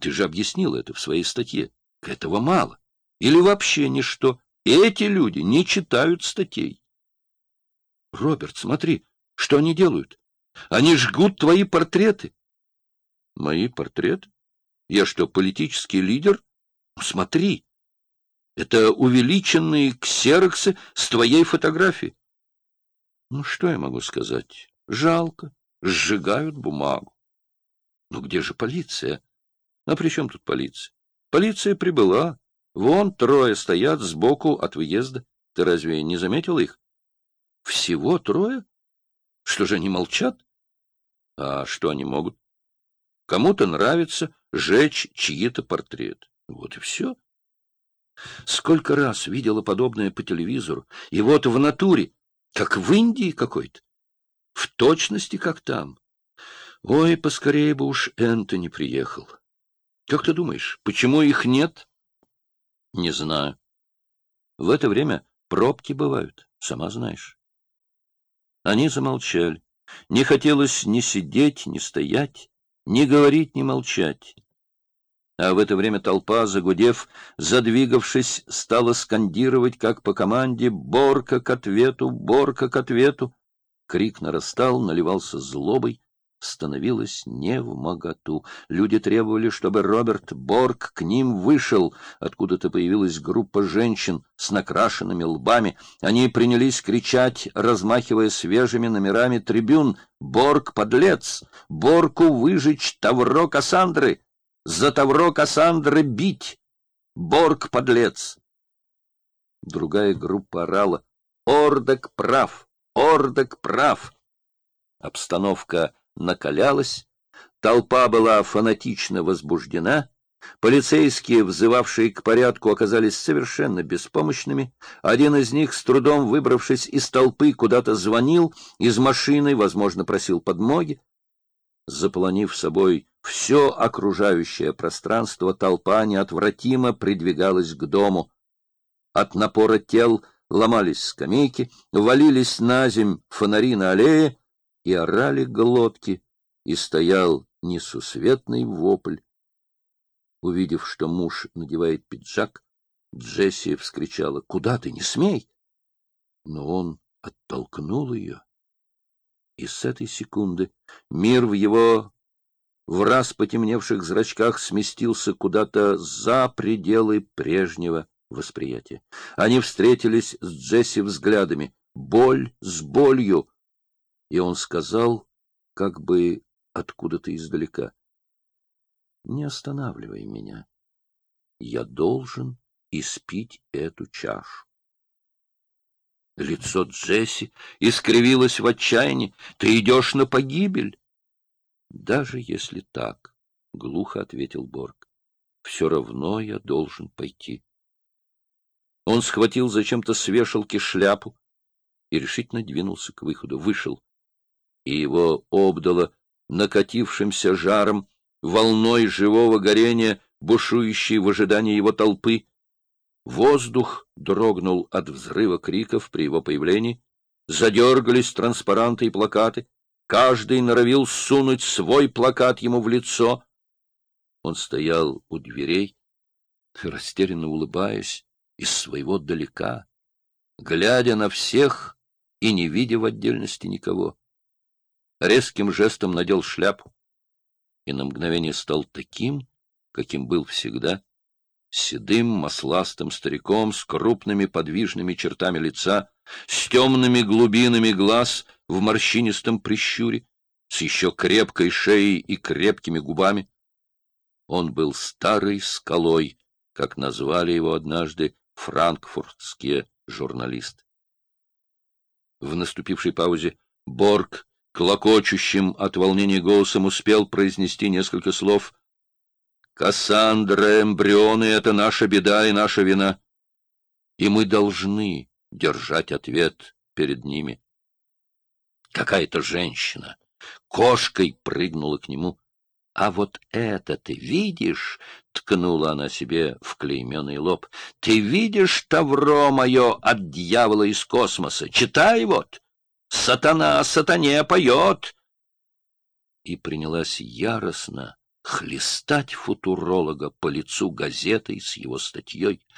Ты же объяснил это в своей статье. Этого мало. Или вообще ничто. Эти люди не читают статей. Роберт, смотри, что они делают? Они жгут твои портреты. Мои портреты? Я что, политический лидер? Смотри, это увеличенные ксероксы с твоей фотографией. Ну, что я могу сказать? Жалко. Сжигают бумагу. Ну, где же полиция? А при чем тут полиция? Полиция прибыла. Вон трое стоят сбоку от въезда. Ты разве не заметил их? Всего трое? Что же они молчат? А что они могут? Кому-то нравится жечь чьи-то портреты. Вот и все. Сколько раз видела подобное по телевизору, и вот в натуре, как в Индии какой-то, в точности, как там. Ой, поскорее бы уж Энтони приехал. Как ты думаешь, почему их нет? Не знаю. В это время пробки бывают, сама знаешь. Они замолчали. Не хотелось ни сидеть, ни стоять, ни говорить, ни молчать. А в это время толпа, загудев, задвигавшись, стала скандировать, как по команде, «Борка к ответу! Борка к ответу!» Крик нарастал, наливался злобой, становилось не в моготу. Люди требовали, чтобы Роберт Борг к ним вышел. Откуда-то появилась группа женщин с накрашенными лбами. Они принялись кричать, размахивая свежими номерами трибюн. «Борг, подлец! Борку выжечь Тавро Кассандры! За Тавро Кассандры бить! Борг, подлец!» Другая группа орала. «Ордок прав! Ордок прав!» Обстановка накалялась, толпа была фанатично возбуждена, полицейские, взывавшие к порядку, оказались совершенно беспомощными, один из них, с трудом выбравшись из толпы, куда-то звонил, из машины, возможно, просил подмоги. Заполонив собой все окружающее пространство, толпа неотвратимо придвигалась к дому. От напора тел ломались скамейки, валились на земь фонари на аллее, и орали глотки, и стоял несусветный вопль. Увидев, что муж надевает пиджак, Джесси вскричала «Куда ты? Не смей!» Но он оттолкнул ее. И с этой секунды мир в его в раз потемневших зрачках сместился куда-то за пределы прежнего восприятия. Они встретились с Джесси взглядами. Боль с болью, и он сказал, как бы откуда-то издалека, «Не останавливай меня. Я должен испить эту чашу». Лицо Джесси искривилось в отчаянии. «Ты идешь на погибель!» «Даже если так», — глухо ответил Борг, — «все равно я должен пойти». Он схватил зачем-то с вешалки шляпу и решительно двинулся к выходу. Вышел и его обдало накатившимся жаром, волной живого горения, бушующей в ожидании его толпы. Воздух дрогнул от взрыва криков при его появлении, задергались транспаранты и плакаты, каждый норовил сунуть свой плакат ему в лицо. Он стоял у дверей, растерянно улыбаясь, из своего далека, глядя на всех и не видя в отдельности никого резким жестом надел шляпу и на мгновение стал таким, каким был всегда, седым, масластым стариком с крупными подвижными чертами лица, с темными глубинами глаз в морщинистом прищуре, с еще крепкой шеей и крепкими губами. Он был старой скалой, как назвали его однажды франкфуртские журналисты. В наступившей паузе Борг клокочущим от волнения голосом успел произнести несколько слов. «Кассандра, эмбрионы — это наша беда и наша вина, и мы должны держать ответ перед ними». Какая-то женщина кошкой прыгнула к нему. «А вот это ты видишь?» — ткнула она себе в клейменный лоб. «Ты видишь тавро мое от дьявола из космоса? Читай вот!» Сатана сатане поет!» И принялась яростно хлестать футуролога по лицу газетой с его статьей,